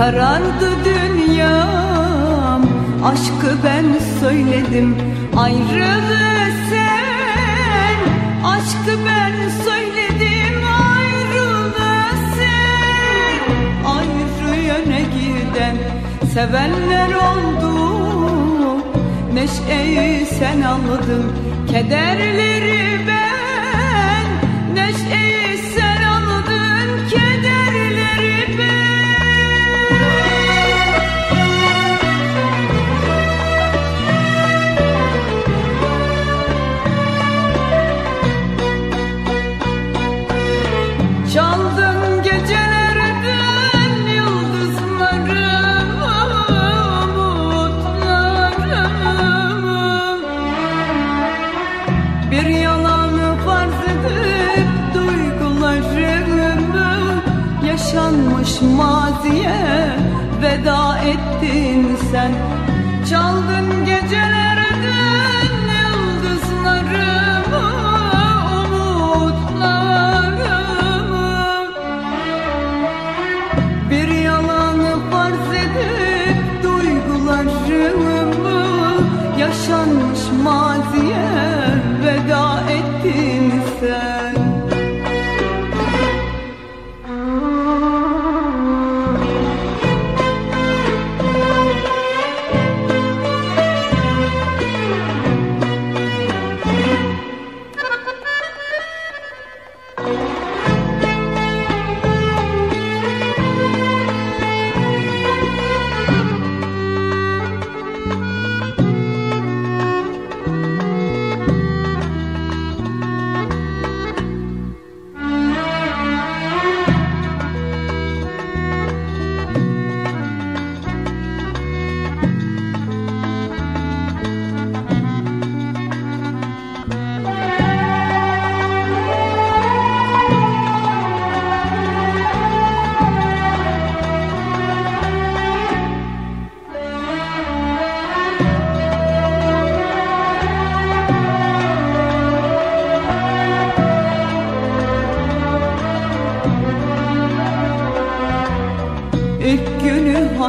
Karardı dünyam. Aşkı ben söyledim Ayrılığı sen Aşkı ben söyledim Ayrılığı sen Ayrı yöne giden Sevenler oldu. Neşeyi sen aldın Kederleri ben. Neşeyi Yaşanmış maziye veda ettin sen. Çaldın gecelerden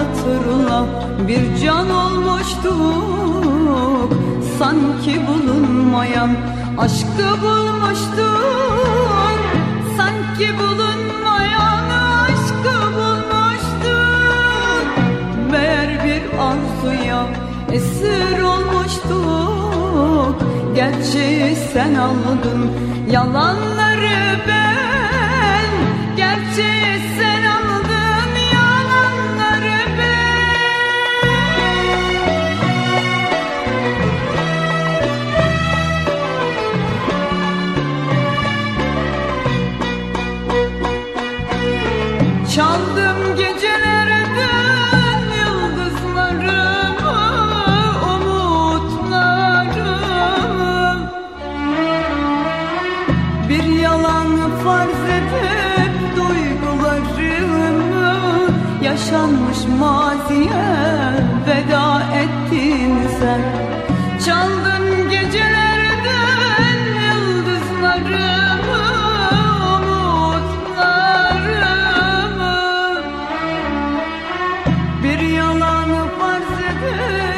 hatırla bir can olmuştuk Sanki bulunmayan aşkı bulmuştuk Sanki bulunmayan aşkı bulmuştuk Meğer bir arzuya esir olmuştuk Gerçeği sen anladın yalanları ben yalan farz edip duygularımı Yaşanmış maziye veda ettin sen. Çaldın gecelerden yıldızlarımı, umutlarımı. Bir yalanı farz edip